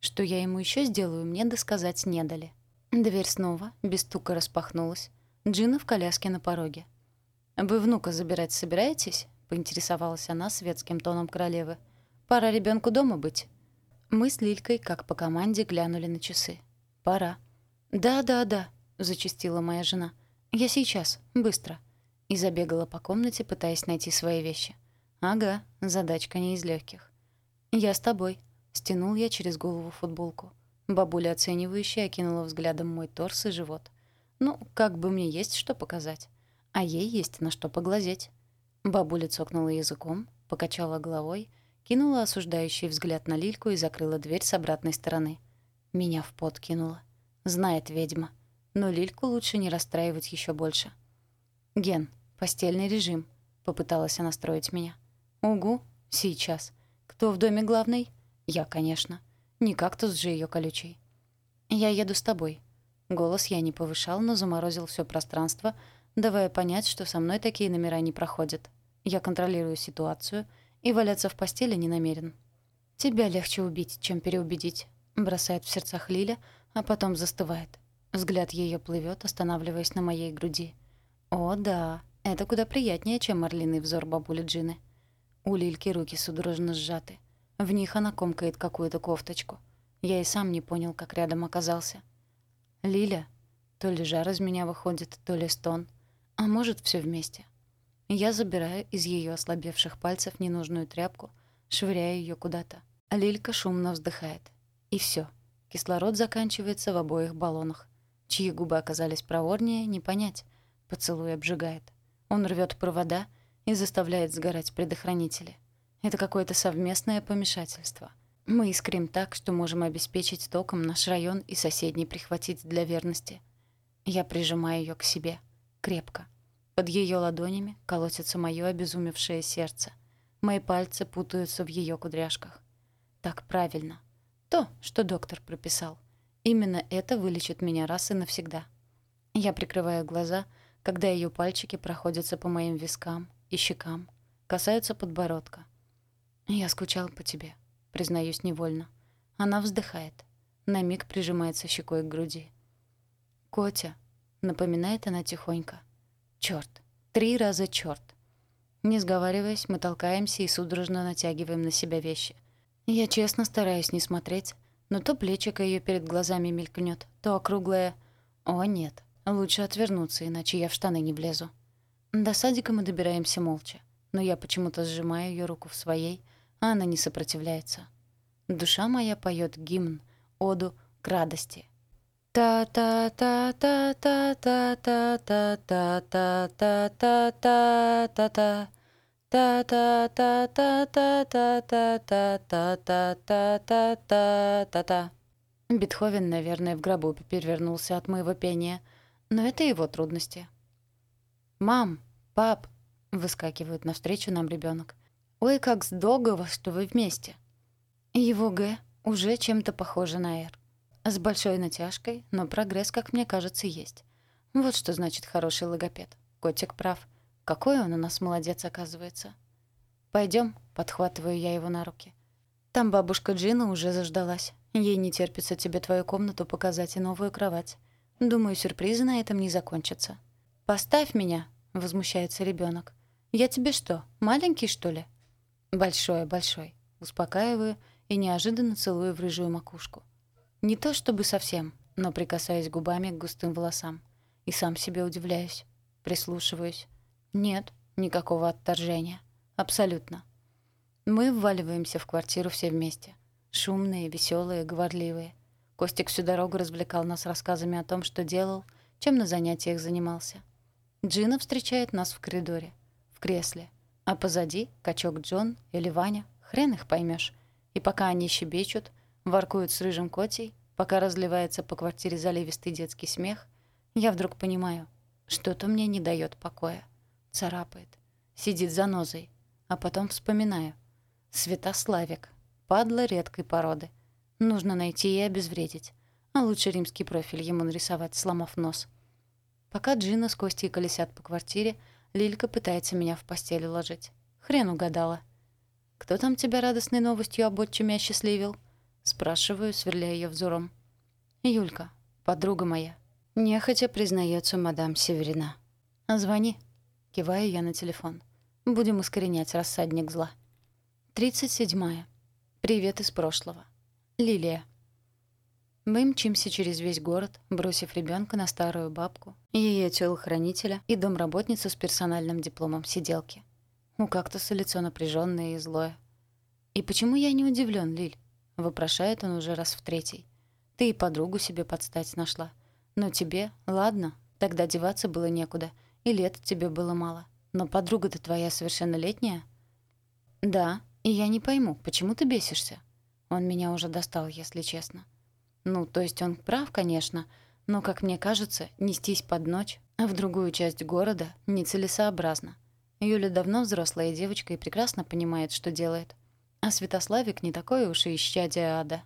Что я ему еще сделаю, мне досказать не дали. Дверь снова, без стука распахнулась. Джина в коляске на пороге. «Вы внука забирать собираетесь?» — поинтересовалась она светским тоном королевы. «Пора ребенку дома быть». Мы с Лилькой, как по команде, глянули на часы. «Пора». «Да, да, да», — зачастила моя жена. «Я сейчас, быстро». И забегала по комнате, пытаясь найти свои вещи. «Ага, задачка не из легких. «Я с тобой», — стянул я через голову футболку. Бабуля оценивающе окинула взглядом мой торс и живот. «Ну, как бы мне есть что показать. А ей есть на что поглазеть». Бабуля цокнула языком, покачала головой, кинула осуждающий взгляд на Лильку и закрыла дверь с обратной стороны. Меня в пот кинула. Знает ведьма. Но Лильку лучше не расстраивать еще больше. «Ген, постельный режим», — попыталась она строить меня. «Угу, сейчас. Кто в доме главный?» «Я, конечно. Не кактус же ее колючий». «Я еду с тобой». Голос я не повышал, но заморозил все пространство, давая понять, что со мной такие номера не проходят. Я контролирую ситуацию и валяться в постели не намерен. «Тебя легче убить, чем переубедить», — бросает в сердцах Лиля, а потом застывает. Взгляд ее плывет, останавливаясь на моей груди. «О, да, это куда приятнее, чем орлиный взор бабули Джины». У Лильки руки судорожно сжаты. В них она комкает какую-то кофточку. Я и сам не понял, как рядом оказался. «Лиля?» То ли жар из меня выходит, то ли стон. А может, все вместе. Я забираю из ее ослабевших пальцев ненужную тряпку, швыряю ее куда-то. А Лилька шумно вздыхает. И все. Кислород заканчивается в обоих баллонах. Чьи губы оказались проворнее, не понять. Поцелуй обжигает. Он рвет провода и заставляет сгорать предохранители. Это какое-то совместное помешательство. Мы искрим так, что можем обеспечить током наш район и соседний прихватить для верности. Я прижимаю ее к себе. Крепко. Под ее ладонями колотится мое обезумевшее сердце. Мои пальцы путаются в ее кудряшках. Так правильно. То, что доктор прописал. Именно это вылечит меня раз и навсегда. Я прикрываю глаза, когда ее пальчики проходятся по моим вискам и щекам, касаются подбородка. «Я скучал по тебе», — признаюсь невольно. Она вздыхает. На миг прижимается щекой к груди. «Котя», — напоминает она тихонько. Черт, Три раза черт. Не сговариваясь, мы толкаемся и судорожно натягиваем на себя вещи. Я честно стараюсь не смотреть, но то плечико ее перед глазами мелькнет, то округлое «О, нет, лучше отвернуться, иначе я в штаны не влезу». До садика мы добираемся молча, но я почему-то сжимаю ее руку в своей, она не сопротивляется. Душа моя поет гимн, оду к радости — та Ой, как здогово, что вы вместе. Его Г уже чем-то похоже на Р. С большой натяжкой, но прогресс, как мне кажется, есть. Вот что значит хороший логопед. Котик прав. Какой он у нас молодец, оказывается. Пойдем, подхватываю я его на руки. Там бабушка Джина уже заждалась. Ей не терпится тебе твою комнату показать и новую кровать. Думаю, сюрпризы на этом не закончатся. Поставь меня, возмущается ребенок. Я тебе что, маленький, что ли? «Большой, большой». Успокаиваю и неожиданно целую в рыжую макушку. Не то чтобы совсем, но прикасаюсь губами к густым волосам. И сам себе удивляюсь. Прислушиваюсь. Нет, никакого отторжения. Абсолютно. Мы вваливаемся в квартиру все вместе. Шумные, веселые, говорливые. Костик всю дорогу развлекал нас рассказами о том, что делал, чем на занятиях занимался. Джина встречает нас в коридоре, в кресле. А позади качок Джон или Ваня, хрен их поймешь. И пока они щебечут, воркуют с рыжим котей, пока разливается по квартире заливистый детский смех, я вдруг понимаю, что-то мне не дает покоя. Царапает. Сидит за нозой. А потом вспоминаю. Святославик. Падла редкой породы. Нужно найти и обезвредить. А лучше римский профиль ему нарисовать, сломав нос. Пока Джина с Костей колесят по квартире, Лилька пытается меня в постель уложить. Хрен угадала. «Кто там тебя радостной новостью об отчиме осчастливил?» Спрашиваю, сверляя ее взором. «Юлька, подруга моя». Нехотя признается мадам Северина. «Звони». Киваю я на телефон. «Будем искоренять рассадник зла». Тридцать седьмая. Привет из прошлого. Лилия. Мы мчимся через весь город, бросив ребенка на старую бабку, ее телохранителя и домработницу с персональным дипломом сиделки. У кактуса лицо напряженное и злое. «И почему я не удивлен, Лиль?» — вопрошает он уже раз в третий. «Ты и подругу себе подстать нашла. Но тебе, ладно, тогда деваться было некуда, и лет тебе было мало. Но подруга-то твоя совершеннолетняя?» «Да, и я не пойму, почему ты бесишься?» Он меня уже достал, если честно. Ну, то есть он прав, конечно, но, как мне кажется, нестись под ночь, а в другую часть города нецелесообразно. Юля давно взрослая девочка и прекрасно понимает, что делает. А Святославик не такой уж и исчадие ада.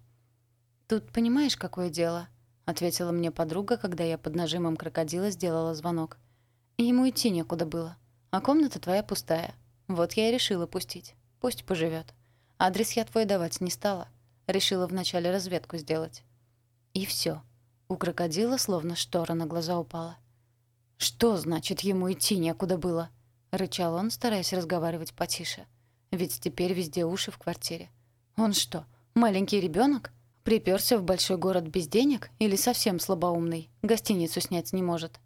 «Тут понимаешь, какое дело?» — ответила мне подруга, когда я под нажимом крокодила сделала звонок. «Ему идти некуда было. А комната твоя пустая. Вот я и решила пустить. Пусть поживет. Адрес я твой давать не стала. Решила вначале разведку сделать. И все. У крокодила словно штора на глаза упала. «Что значит ему идти некуда было?» — рычал он, стараясь разговаривать потише. «Ведь теперь везде уши в квартире. Он что, маленький ребенок? Приперся в большой город без денег или совсем слабоумный? Гостиницу снять не может?»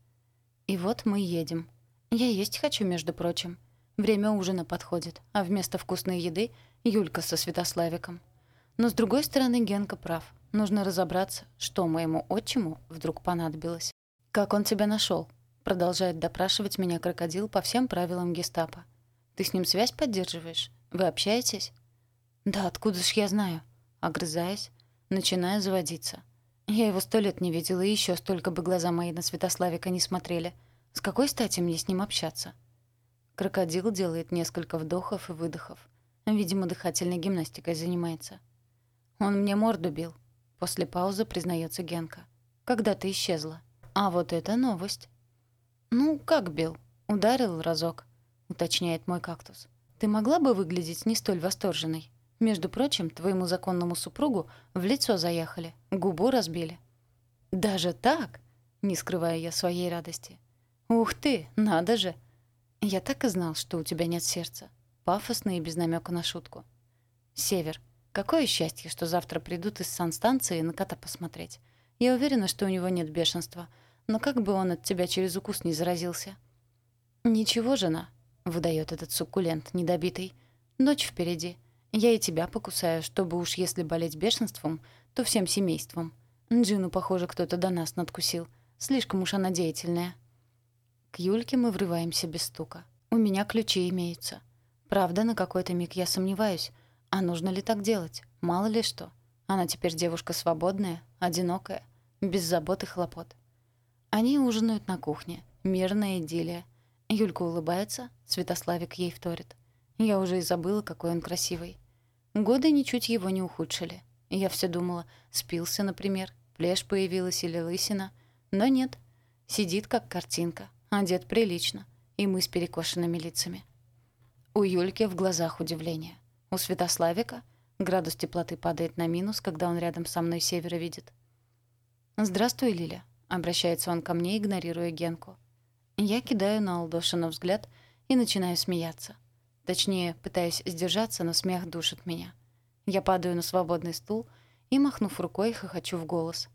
И вот мы едем. Я есть хочу, между прочим. Время ужина подходит, а вместо вкусной еды — Юлька со Святославиком. Но, с другой стороны, Генка прав. Нужно разобраться, что моему отчиму вдруг понадобилось. «Как он тебя нашел? Продолжает допрашивать меня крокодил по всем правилам гестапо. «Ты с ним связь поддерживаешь? Вы общаетесь?» «Да откуда ж я знаю?» Огрызаясь, начинаю заводиться. Я его сто лет не видела, и еще столько бы глаза мои на Святославика не смотрели. С какой стати мне с ним общаться? Крокодил делает несколько вдохов и выдохов. Видимо, дыхательной гимнастикой занимается. Он мне морду бил. После паузы признается Генка. Когда ты исчезла. А вот это новость. Ну, как бил? Ударил разок, уточняет мой кактус. Ты могла бы выглядеть не столь восторженной? Между прочим, твоему законному супругу в лицо заехали, губу разбили. Даже так? Не скрывая я своей радости. Ух ты, надо же! Я так и знал, что у тебя нет сердца. Пафосно и без намека на шутку. Север, Какое счастье, что завтра придут из санстанции на кота посмотреть. Я уверена, что у него нет бешенства. Но как бы он от тебя через укус не заразился? «Ничего, жена», — выдает этот суккулент недобитый. «Ночь впереди. Я и тебя покусаю, чтобы уж если болеть бешенством, то всем семейством. Джину, похоже, кто-то до нас надкусил. Слишком уж она деятельная». К Юльке мы врываемся без стука. У меня ключи имеются. Правда, на какой-то миг я сомневаюсь — а нужно ли так делать? Мало ли что. Она теперь девушка свободная, одинокая, без забот и хлопот. Они ужинают на кухне. Мирная идиллия. Юлька улыбается, Святославик ей вторит. Я уже и забыла, какой он красивый. Годы ничуть его не ухудшили. Я все думала, спился, например, плешь появилась или лысина. Но нет. Сидит, как картинка, одет прилично, и мы с перекошенными лицами. У Юльки в глазах удивление. У Святославика градус теплоты падает на минус, когда он рядом со мной севера видит. «Здравствуй, Лиля», — обращается он ко мне, игнорируя Генку. Я кидаю на Алдошина взгляд и начинаю смеяться. Точнее, пытаюсь сдержаться, но смех душит меня. Я падаю на свободный стул и, махнув рукой, хохочу в голос.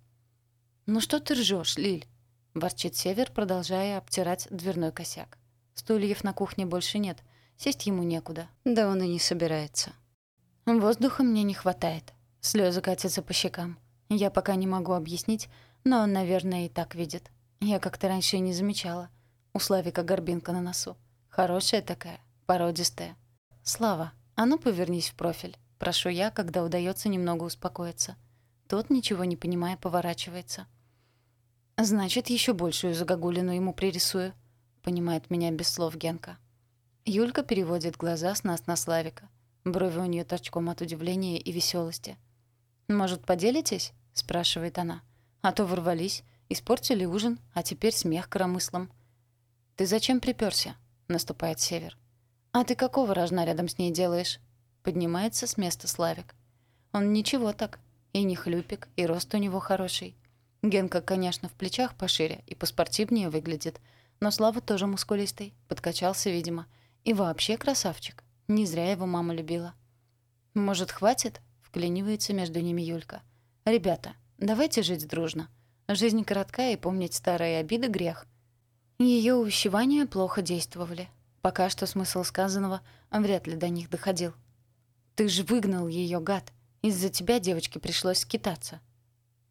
«Ну что ты ржёшь, Лиль?» — ворчит Север, продолжая обтирать дверной косяк. Стульев на кухне больше нет, Сесть ему некуда. Да он и не собирается. Воздуха мне не хватает. Слезы катятся по щекам. Я пока не могу объяснить, но он, наверное, и так видит. Я как-то раньше и не замечала. У Славика горбинка на носу. Хорошая такая, породистая. Слава, а ну повернись в профиль. Прошу я, когда удается немного успокоиться. Тот, ничего не понимая, поворачивается. «Значит, еще большую загогулину ему пририсую», — понимает меня без слов Генка. Юлька переводит глаза с нас на Славика. Брови у нее торчком от удивления и веселости. «Может, поделитесь?» — спрашивает она. «А то ворвались, испортили ужин, а теперь смех коромыслом». «Ты зачем приперся? наступает Север. «А ты какого рожна рядом с ней делаешь?» Поднимается с места Славик. «Он ничего так. И не хлюпик, и рост у него хороший. Генка, конечно, в плечах пошире и поспортивнее выглядит, но Слава тоже мускулистый, подкачался, видимо. И вообще красавчик. Не зря его мама любила. «Может, хватит?» — вклинивается между ними Юлька. «Ребята, давайте жить дружно. Жизнь коротка, и помнить старые обиды — грех». Ее увещевания плохо действовали. Пока что смысл сказанного вряд ли до них доходил. «Ты ж выгнал ее, гад. Из-за тебя девочке пришлось скитаться».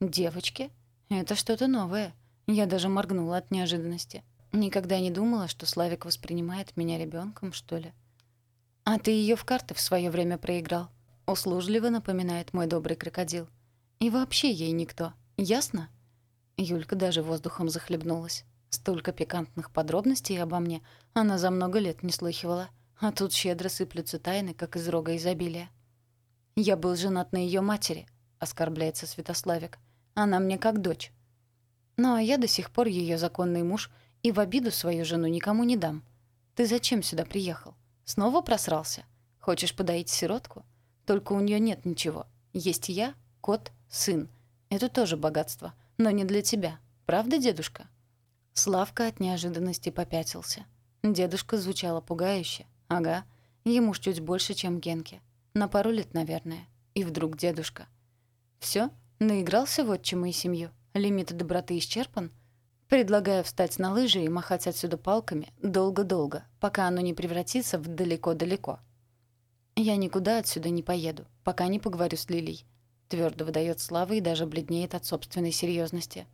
«Девочке? Это что-то новое». Я даже моргнула от неожиданности. Никогда не думала, что Славик воспринимает меня ребенком, что ли. «А ты ее в карты в свое время проиграл», — услужливо напоминает мой добрый крокодил. «И вообще ей никто. Ясно?» Юлька даже воздухом захлебнулась. Столько пикантных подробностей обо мне она за много лет не слыхивала, а тут щедро сыплются тайны, как из рога изобилия. «Я был женат на ее матери», — оскорбляется Святославик. «Она мне как дочь». «Ну а я до сих пор ее законный муж и в обиду свою жену никому не дам. Ты зачем сюда приехал? Снова просрался? Хочешь подоить сиротку? Только у нее нет ничего. Есть я, кот, сын. Это тоже богатство, но не для тебя. Правда, дедушка?» Славка от неожиданности попятился. Дедушка звучало пугающе. Ага, ему ж чуть больше, чем Генке. На пару лет, наверное. И вдруг дедушка. Все, наигрался в отчиму и семью. Лимит доброты исчерпан. Предлагаю встать на лыжи и махать отсюда палками долго-долго, пока оно не превратится в далеко-далеко. Я никуда отсюда не поеду, пока не поговорю с Лилей. Твердо выдает Слава и даже бледнеет от собственной серьезности.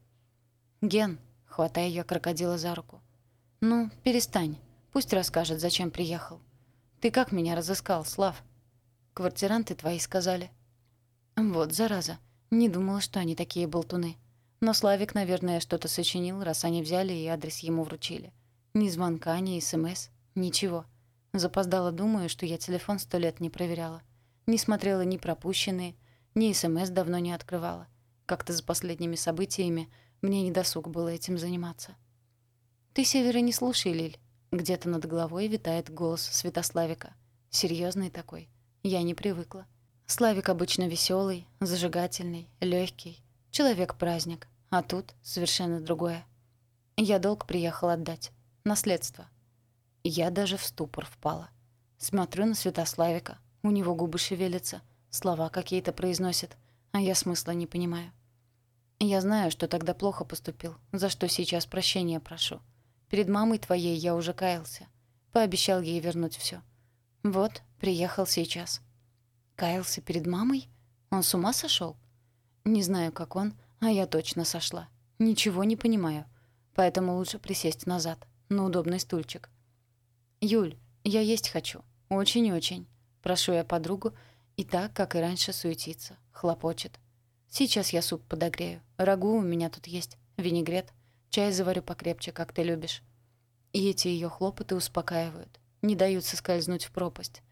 Ген, хватая ее крокодила за руку. Ну, перестань. Пусть расскажет, зачем приехал. Ты как меня разыскал, Слав? Квартиранты твои сказали. Вот зараза. Не думала, что они такие болтуны. Но Славик, наверное, что-то сочинил, раз они взяли и адрес ему вручили. Ни звонка, ни СМС, ничего. Запоздала, думаю, что я телефон сто лет не проверяла. Не смотрела ни пропущенные, ни СМС давно не открывала. Как-то за последними событиями мне не досуг было этим заниматься. «Ты Севера не слушай, Лиль». Где-то над головой витает голос Святославика. Серьезный такой. Я не привыкла. Славик обычно веселый, зажигательный, легкий, Человек-праздник. А тут совершенно другое. Я долг приехал отдать. Наследство. Я даже в ступор впала. Смотрю на Святославика. У него губы шевелятся. Слова какие-то произносит. А я смысла не понимаю. Я знаю, что тогда плохо поступил, за что сейчас прощения прошу. Перед мамой твоей я уже каялся. Пообещал ей вернуть все. Вот, приехал сейчас. Каялся перед мамой? Он с ума сошел? Не знаю, как он, а я точно сошла. Ничего не понимаю. Поэтому лучше присесть назад, на удобный стульчик. «Юль, я есть хочу. Очень-очень». Прошу я подругу, и так, как и раньше, суетится, хлопочет. «Сейчас я суп подогрею. Рагу у меня тут есть, винегрет. Чай заварю покрепче, как ты любишь». И эти ее хлопоты успокаивают, не дают соскользнуть в пропасть.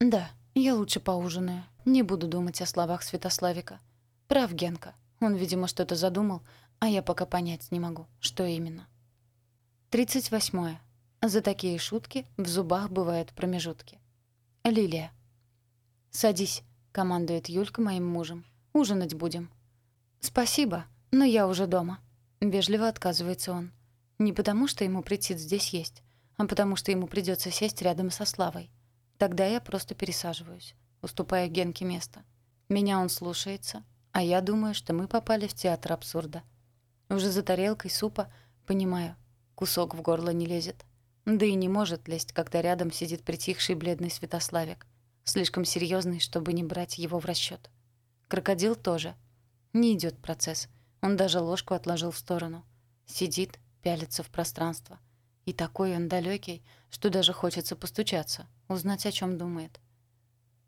«Да, я лучше поужинаю. Не буду думать о словах Святославика». Прав Генка. Он, видимо, что-то задумал, а я пока понять не могу, что именно. 38. За такие шутки в зубах бывают промежутки. Лилия. «Садись», — командует Юлька моим мужем. «Ужинать будем». «Спасибо, но я уже дома», — вежливо отказывается он. Не потому, что ему претит здесь есть, а потому, что ему придется сесть рядом со Славой. Тогда я просто пересаживаюсь, уступая Генке место. Меня он слушается, а я думаю, что мы попали в театр абсурда. Уже за тарелкой супа, понимаю, кусок в горло не лезет. Да и не может лезть, когда рядом сидит притихший бледный Святославик. Слишком серьезный, чтобы не брать его в расчет. Крокодил тоже. Не идет процесс. Он даже ложку отложил в сторону. Сидит, пялится в пространство. И такой он далекий, что даже хочется постучаться, узнать, о чем думает.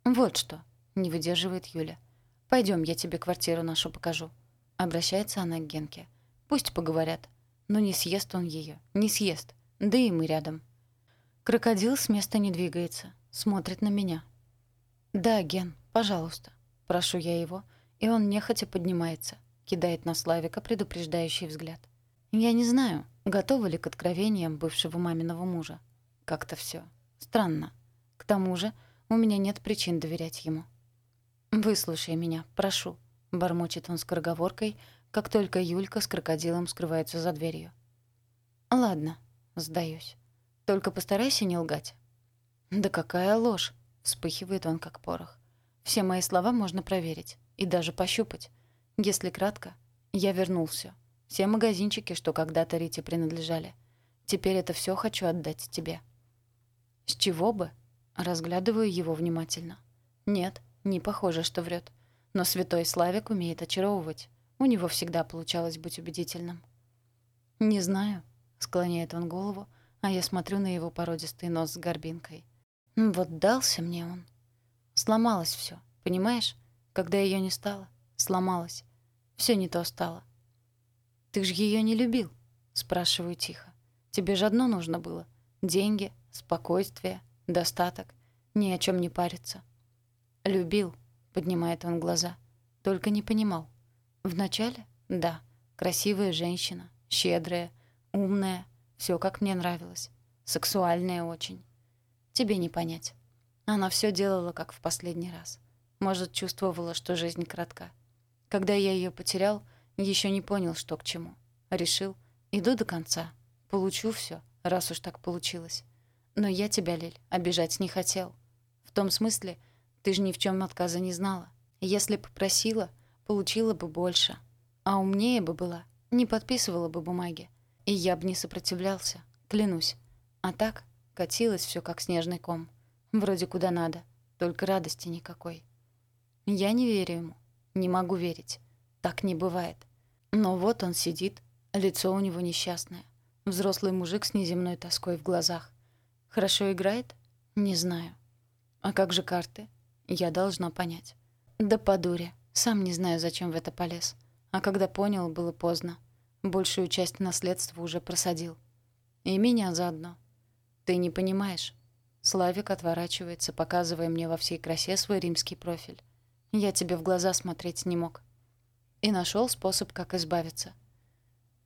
«Вот что», — не выдерживает Юля. Пойдем, я тебе квартиру нашу покажу». Обращается она к Генке. «Пусть поговорят. Но не съест он ее, не съест. Да и мы рядом». Крокодил с места не двигается, смотрит на меня. «Да, Ген, пожалуйста». Прошу я его, и он нехотя поднимается, кидает на Славика предупреждающий взгляд. Я не знаю, готова ли к откровениям бывшего маминого мужа. Как-то все Странно. К тому же у меня нет причин доверять ему. «Выслушай меня, прошу», — бормочет он скороговоркой, как только Юлька с крокодилом скрываются за дверью. «Ладно, сдаюсь. Только постарайся не лгать». «Да какая ложь!» — вспыхивает он, как порох. «Все мои слова можно проверить и даже пощупать. Если кратко, я вернул все. Все магазинчики, что когда-то Рите принадлежали. Теперь это все хочу отдать тебе». «С чего бы?» — разглядываю его внимательно. «Нет, не похоже, что врет. Но святой Славик умеет очаровывать. У него всегда получалось быть убедительным». «Не знаю», — склоняет он голову, а я смотрю на его породистый нос с горбинкой. «Вот дался мне он. Сломалось все, понимаешь? Когда ее не стало, сломалось. Все не то стало. «Ты ж ее не любил?» — спрашиваю тихо. «Тебе же одно нужно было. Деньги, спокойствие, достаток. Ни о чем не париться». «Любил», — поднимает он глаза. «Только не понимал. Вначале — да, красивая женщина, щедрая, умная, все как мне нравилось. Сексуальная очень. Тебе не понять. Она все делала, как в последний раз. Может, чувствовала, что жизнь коротка. Когда я ее потерял, еще не понял, что к чему. Решил, иду до конца. Получу все, раз уж так получилось. Но я тебя, Лиль, обижать не хотел. В том смысле, ты же ни в чем отказа не знала. Если бы просила, получила бы больше. А умнее бы была, не подписывала бы бумаги. И я бы не сопротивлялся, клянусь. А так катилось все как снежный ком. Вроде куда надо, только радости никакой. Я не верю ему, не могу верить. Так не бывает. Но вот он сидит, лицо у него несчастное. Взрослый мужик с неземной тоской в глазах. Хорошо играет? Не знаю. А как же карты? Я должна понять. Да по дуре. Сам не знаю, зачем в это полез. А когда понял, было поздно. Большую часть наследства уже просадил. И меня заодно. Ты не понимаешь. Славик отворачивается, показывая мне во всей красе свой римский профиль. Я тебе в глаза смотреть не мог и нашел способ, как избавиться.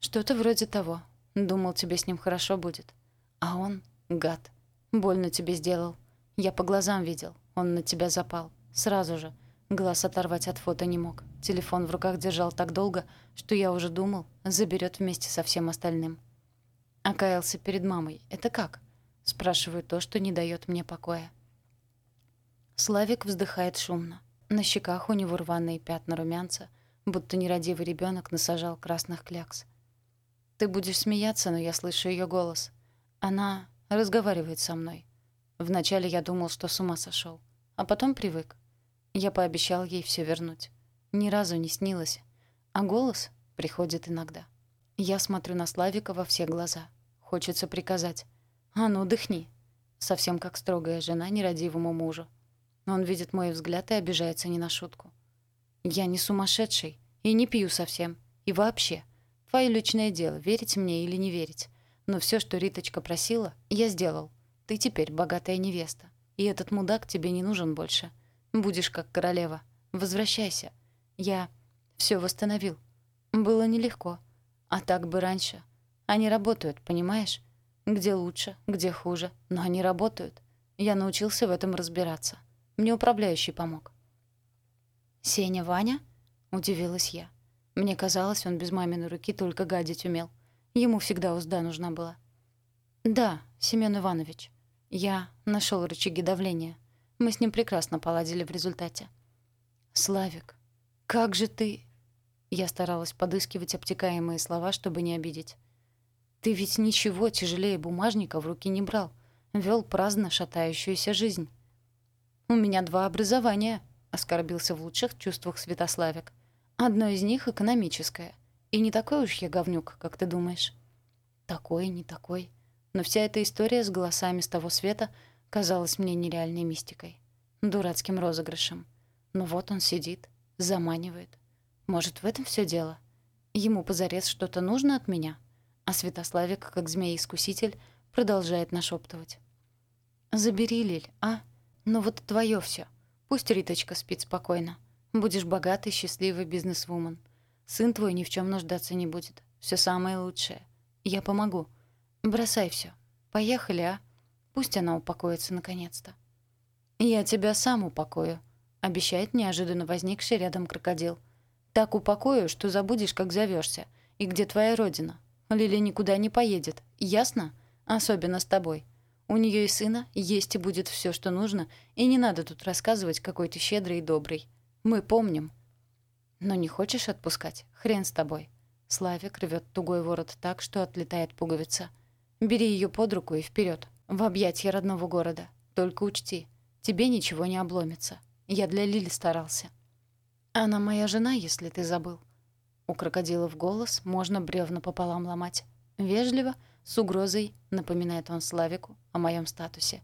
Что-то вроде того. Думал, тебе с ним хорошо будет. А он — гад. Больно тебе сделал. Я по глазам видел. Он на тебя запал. Сразу же. Глаз оторвать от фото не мог. Телефон в руках держал так долго, что я уже думал, заберет вместе со всем остальным. Окаялся перед мамой. Это как? Спрашиваю то, что не дает мне покоя. Славик вздыхает шумно. На щеках у него рваные пятна румянца — будто нерадивый ребенок насажал красных клякс. Ты будешь смеяться, но я слышу ее голос. Она разговаривает со мной. Вначале я думал, что с ума сошел, а потом привык. Я пообещал ей все вернуть. Ни разу не снилось. А голос приходит иногда. Я смотрю на Славика во все глаза. Хочется приказать. «А ну, дыхни!» Совсем как строгая жена нерадивому мужу. Он видит мой взгляд и обижается не на шутку. Я не сумасшедший и не пью совсем. И вообще, твое личное дело, верить мне или не верить. Но все, что Риточка просила, я сделал. Ты теперь богатая невеста. И этот мудак тебе не нужен больше. Будешь как королева. Возвращайся. Я все восстановил. Было нелегко. А так бы раньше. Они работают, понимаешь? Где лучше, где хуже. Но они работают. Я научился в этом разбираться. Мне управляющий помог. «Сеня Ваня?» — удивилась я. Мне казалось, он без маминой руки только гадить умел. Ему всегда узда нужна была. «Да, Семён Иванович. Я нашел рычаги давления. Мы с ним прекрасно поладили в результате». «Славик, как же ты...» Я старалась подыскивать обтекаемые слова, чтобы не обидеть. «Ты ведь ничего тяжелее бумажника в руки не брал. Вел праздно шатающуюся жизнь». «У меня два образования», — оскорбился в лучших чувствах Святославик. «Одно из них экономическое. И не такой уж я говнюк, как ты думаешь». «Такой, не такой». Но вся эта история с голосами с того света казалась мне нереальной мистикой. Дурацким розыгрышем. Но вот он сидит, заманивает. Может, в этом все дело? Ему позарез что-то нужно от меня? А Святославик, как змей-искуситель, продолжает нашептывать. «Забери, Лиль, а? Ну вот твое все. Пусть Риточка спит спокойно. Будешь богатый, счастливый бизнесвумен. Сын твой ни в чем нуждаться не будет. Все самое лучшее. Я помогу. Бросай все. Поехали, а? Пусть она упокоится наконец-то. Я тебя сам упокою, обещает неожиданно возникший рядом крокодил. Так упокою, что забудешь, как зовешься, и где твоя родина. Лили никуда не поедет, ясно? Особенно с тобой. У нее и сына есть и будет все, что нужно, и не надо тут рассказывать, какой ты щедрый и добрый. Мы помним. Но не хочешь отпускать? Хрен с тобой. Славик рвет тугой ворот так, что отлетает пуговица. Бери ее под руку и вперед, в объятья родного города. Только учти, тебе ничего не обломится. Я для Лили старался. Она моя жена, если ты забыл. У крокодила в голос можно бревна пополам ломать. Вежливо, с угрозой, напоминает он Славику о моем статусе.